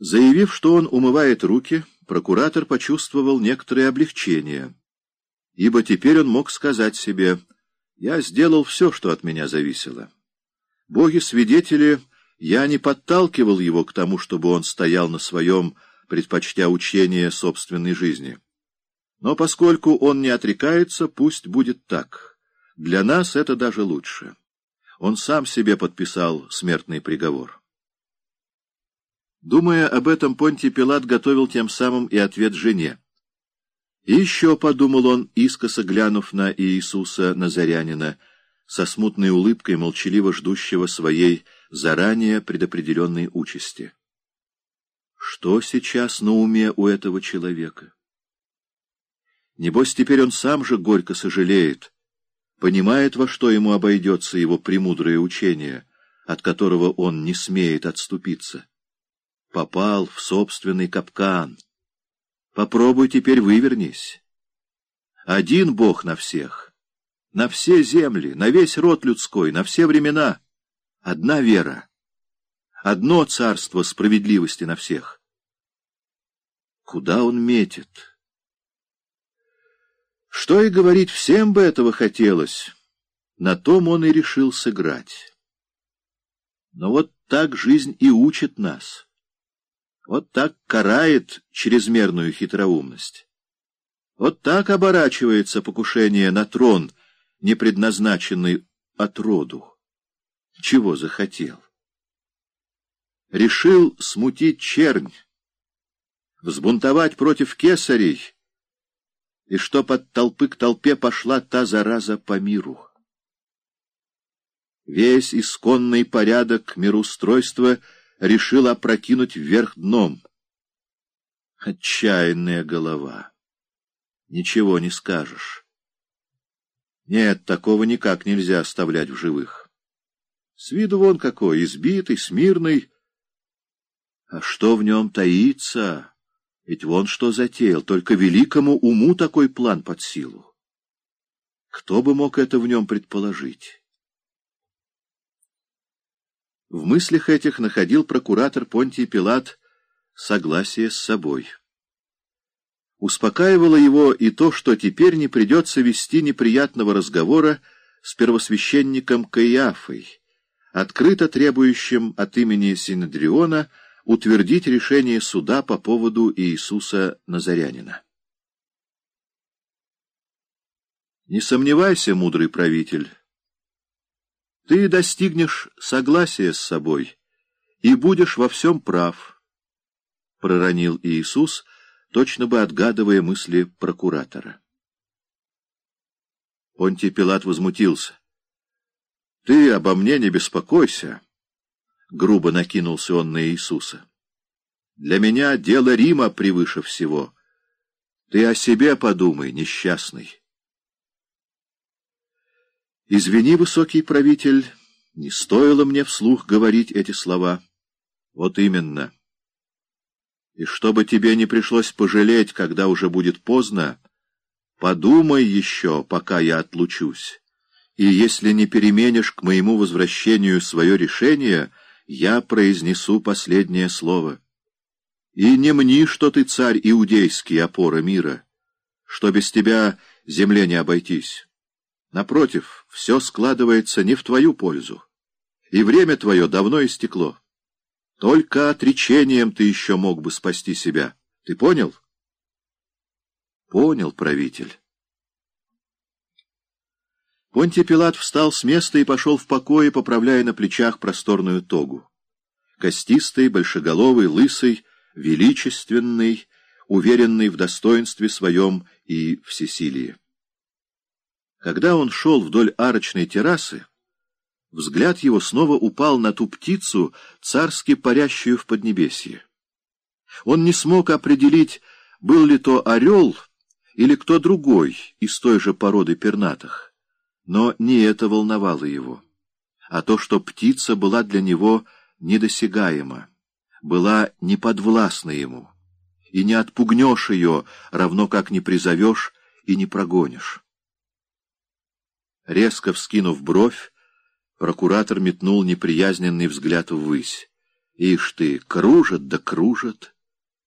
Заявив, что он умывает руки, прокуратор почувствовал некоторое облегчение, ибо теперь он мог сказать себе «Я сделал все, что от меня зависело». Боги-свидетели, я не подталкивал его к тому, чтобы он стоял на своем, предпочтя учение собственной жизни. Но поскольку он не отрекается, пусть будет так. Для нас это даже лучше. Он сам себе подписал смертный приговор. Думая об этом, Понтий Пилат готовил тем самым и ответ жене. И еще подумал он, искоса глянув на Иисуса Назарянина, со смутной улыбкой молчаливо ждущего своей заранее предопределенной участи. Что сейчас на уме у этого человека? Небось, теперь он сам же горько сожалеет, понимает, во что ему обойдется его премудрое учение, от которого он не смеет отступиться. Попал в собственный капкан. Попробуй теперь вывернись. Один Бог на всех, на все земли, на весь род людской, на все времена. Одна вера, одно царство справедливости на всех. Куда он метит? Что и говорить, всем бы этого хотелось. На том он и решил сыграть. Но вот так жизнь и учит нас. Вот так карает чрезмерную хитроумность. Вот так оборачивается покушение на трон, не предназначенный от роду. Чего захотел? Решил смутить чернь, взбунтовать против кесарей, и чтоб от толпы к толпе пошла та зараза по миру. Весь исконный порядок мироустройства решил опрокинуть вверх дном. Отчаянная голова. Ничего не скажешь. Нет, такого никак нельзя оставлять в живых. С виду вон какой, избитый, смирный. А что в нем таится? Ведь вон что затеял, только великому уму такой план под силу. Кто бы мог это в нем предположить? В мыслях этих находил прокуратор Понтий Пилат согласие с собой. Успокаивало его и то, что теперь не придется вести неприятного разговора с первосвященником Каиафой, открыто требующим от имени Синедриона утвердить решение суда по поводу Иисуса Назарянина. Не сомневайся, мудрый правитель, ты достигнешь согласия с собой и будешь во всем прав, — проронил Иисус, точно бы отгадывая мысли прокуратора. Понтий Пилат возмутился. — Ты обо мне не беспокойся. — грубо накинулся он на Иисуса. «Для меня дело Рима превыше всего. Ты о себе подумай, несчастный». «Извини, высокий правитель, не стоило мне вслух говорить эти слова. Вот именно. И чтобы тебе не пришлось пожалеть, когда уже будет поздно, подумай еще, пока я отлучусь. И если не переменишь к моему возвращению свое решение, я произнесу последнее слово. И не мни, что ты царь иудейский, опора мира, что без тебя земле не обойтись. Напротив, все складывается не в твою пользу, и время твое давно истекло. Только отречением ты еще мог бы спасти себя. Ты понял? Понял, правитель. Понтий Пилат встал с места и пошел в покое, поправляя на плечах просторную тогу. Костистый, большеголовый, лысый, величественный, уверенный в достоинстве своем и всесилии. Когда он шел вдоль арочной террасы, взгляд его снова упал на ту птицу, царски парящую в Поднебесье. Он не смог определить, был ли то орел или кто другой из той же породы пернатых. Но не это волновало его, а то, что птица была для него недосягаема, была неподвластна ему, и не отпугнешь ее, равно как не призовешь и не прогонишь. Резко вскинув бровь, прокуратор метнул неприязненный взгляд ввысь. Ишь ты, кружат да кружат.